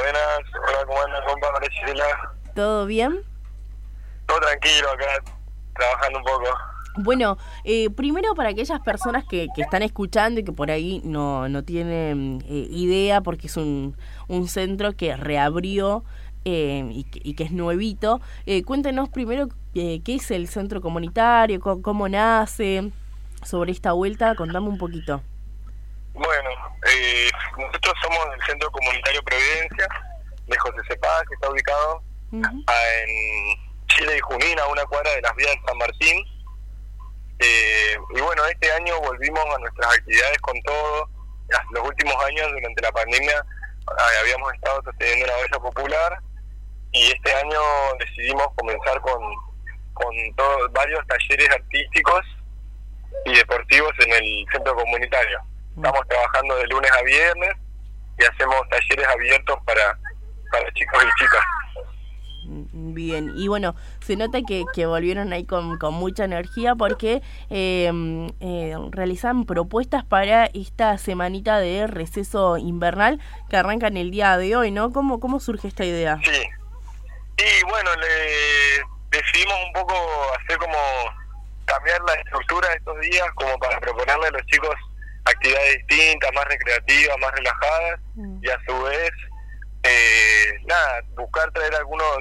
Buenas, hola, ¿cómo andas, compa? Hola, Gisela. ¿Todo bien? Todo tranquilo acá, trabajando un poco. Bueno, eh, primero para aquellas personas que, que, están escuchando y que por ahí no, no tienen eh, idea, porque es un, un centro que reabrió eh, y, que, y, que, es nuevito, eh, cuéntenos primero eh, qué es el centro comunitario, cómo, cómo, nace, sobre esta vuelta, contame un poquito. Bueno, eh, nosotros somos del Centro Comunitario Providencia, de José Cepaz, que está ubicado uh -huh. en Chile y Junín, a una cuadra de las vías de San Martín. Eh, y bueno, este año volvimos a nuestras actividades con todo. Los últimos años, durante la pandemia, habíamos estado sosteniendo una olla popular y este año decidimos comenzar con, con todo, varios talleres artísticos y deportivos en el centro comunitario. Estamos trabajando de lunes a viernes y hacemos talleres abiertos para, para chicos y chicas. Bien, y bueno, se nota que, que volvieron ahí con, con mucha energía porque eh, eh, realizan propuestas para esta semanita de receso invernal que arranca en el día de hoy, ¿no? ¿Cómo, cómo surge esta idea? Sí, y bueno, le decidimos un poco hacer como cambiar la estructura de estos días como para proponerle a los chicos actividades distintas, más recreativas, más relajadas mm. y a su vez eh, nada, buscar traer algunos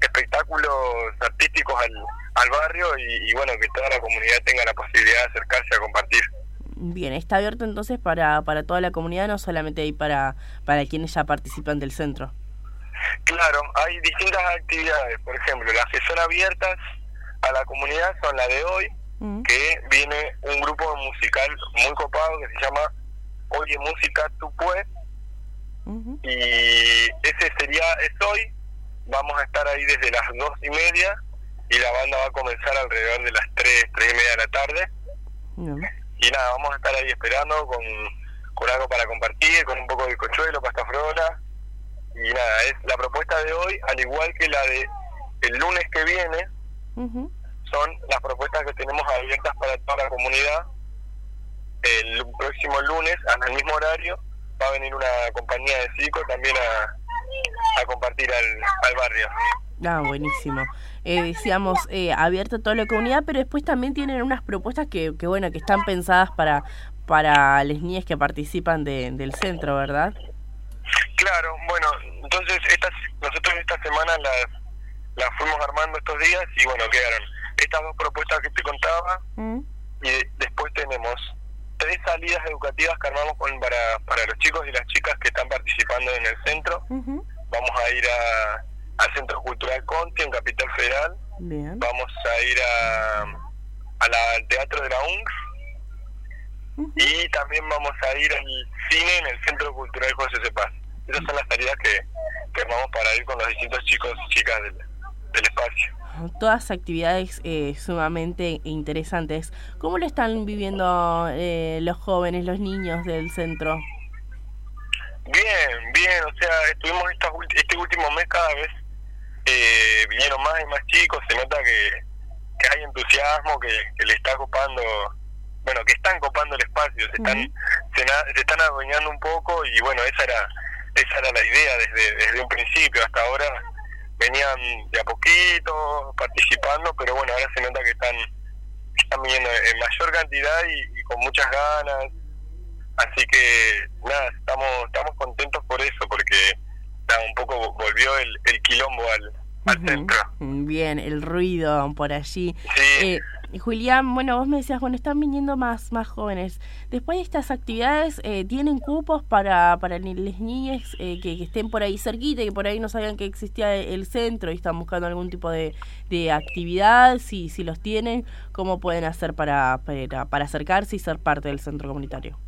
espectáculos artísticos al, al barrio y, y, bueno, que toda la comunidad tenga la posibilidad de acercarse a compartir. Bien, está abierto entonces para, para toda la comunidad, no solamente ahí para, para quienes ya participan del centro. Claro, hay distintas actividades, por ejemplo, las que son abiertas a la comunidad son la de hoy, mm. que viene un grupo musical muy copado que se llama Oye Música uh -huh. y ese sería, es hoy, vamos a estar ahí desde las dos y media y la banda va a comenzar alrededor de las tres, tres y media de la tarde. Y nada, vamos a estar ahí esperando con, con algo para compartir, con un poco de cochuelo, pasta frola. Y nada, es la propuesta de hoy, al igual que la de el lunes que viene, uh -huh. Son las propuestas que tenemos abiertas para toda la comunidad. El próximo lunes, al mismo horario, va a venir una compañía de circo también a, a compartir al, al barrio. Ah, buenísimo. Eh, decíamos, eh, abierto a toda la comunidad, pero después también tienen unas propuestas que, que bueno, que están pensadas para para las niñas que participan de, del centro, ¿verdad? Claro, bueno, entonces estas, nosotros esta semana las, las fuimos armando estos días y bueno, quedaron estas dos propuestas que te contaba mm. y de, después tenemos tres salidas educativas que armamos con, para, para los chicos y las chicas que están participando en el centro. Uh -huh. Vamos a ir a, al Centro Cultural Conti en Capital Federal. Bien. Vamos a ir a, a la, al Teatro de la UNCS. Uh -huh. Y también vamos a ir al cine en el Centro Cultural José Cepaz. Esas son las tareas que, que armamos para ir con los distintos chicos y chicas del, del espacio todas actividades eh, sumamente interesantes. ¿Cómo lo están viviendo eh, los jóvenes, los niños del centro? Bien, bien, o sea, estuvimos esta, este último mes cada vez eh, vinieron más y más chicos, se nota que, que hay entusiasmo, que, que, le está copando, bueno, que están copando el espacio, se están, uh -huh. se, se, están adueñando un poco y bueno, esa era, esa era la idea desde, desde un principio hasta ahora venían de a poquito participando, pero bueno, ahora se nota que están, están viniendo en mayor cantidad y, y, con muchas ganas. Así que nada, estamos estamos contentos por eso, porque nada, un poco volvió el, el quilombo al, al uh -huh. centro. Bien, el ruido por allí. Sí. Eh, Julián, bueno, vos me decías, bueno, están viniendo más más jóvenes. Después de estas actividades, eh, ¿tienen cupos para, para las niñas eh, que, que, estén por ahí cerquita y que por ahí no sabían que existía el centro y están buscando algún tipo de, de actividad? Si, si los tienen, ¿cómo pueden hacer para, para, para acercarse y ser parte del centro comunitario?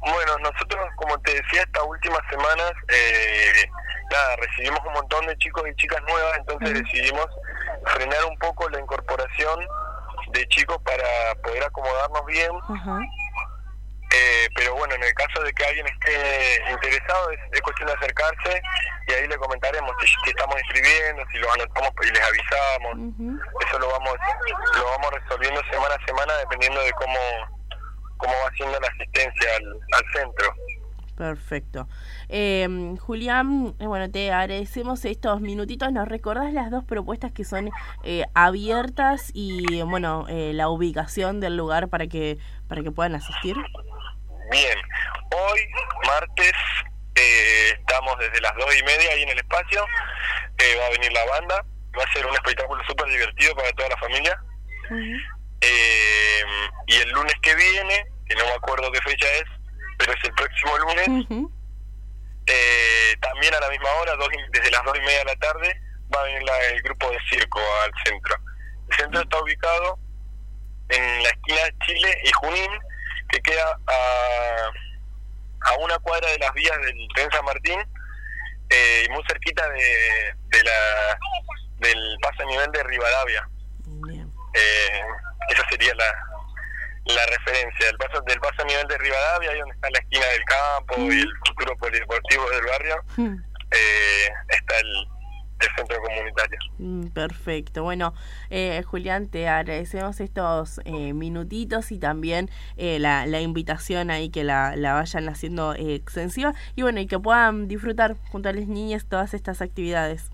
Bueno, nosotros, como te decía, estas últimas semanas, eh, nada, recibimos un montón de chicos y chicas nuevas, entonces decidimos frenar un poco la incorporación de chicos para poder acomodarnos bien. Uh -huh. eh, pero bueno, en el caso de que alguien esté interesado, es, es cuestión de acercarse y ahí le comentaremos si, si, estamos inscribiendo, si los anotamos y les avisamos. Uh -huh. Eso lo vamos lo vamos resolviendo semana a semana dependiendo de cómo cómo va siendo la asistencia al, al centro. Perfecto. Eh, Julián, eh, bueno, te agradecemos estos minutitos. ¿Nos recordás las dos propuestas que son eh, abiertas y, bueno, eh, la ubicación del lugar para que para que puedan asistir? Bien, hoy, martes, estamos desde las dos y media ahí en el espacio. va a venir la banda. Va a ser un espectáculo súper divertido para toda la familia. y el lunes que viene, que no me acuerdo qué fecha es, pero es el próximo lunes. eh, también a la misma hora, dos, desde las dos y media de la tarde, va a venir el grupo de circo al centro. El centro está ubicado en la esquina de Chile y Junín, que queda a, a una cuadra de las vías del tren San Martín eh, y muy cerquita de, de la del paso a nivel de Rivadavia. Eh, esa sería la, la referencia del paso del paso a nivel de Rivadavia, ahí donde está la esquina del campo y el futuro polideportivo del barrio, hmm. eh, está el, centro comunitario. Mm, perfecto. Bueno, eh, Julián, te agradecemos estos eh, minutitos y también la, la, invitación ahí que la, la vayan haciendo extensiva y bueno, y que puedan disfrutar junto a las niñas todas estas actividades.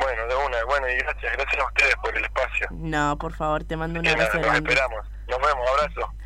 Bueno, de una, bueno, y gracias, gracias a ustedes por el espacio. No, por favor, te mando un abrazo. Nos esperamos. Nos vemos, abrazo.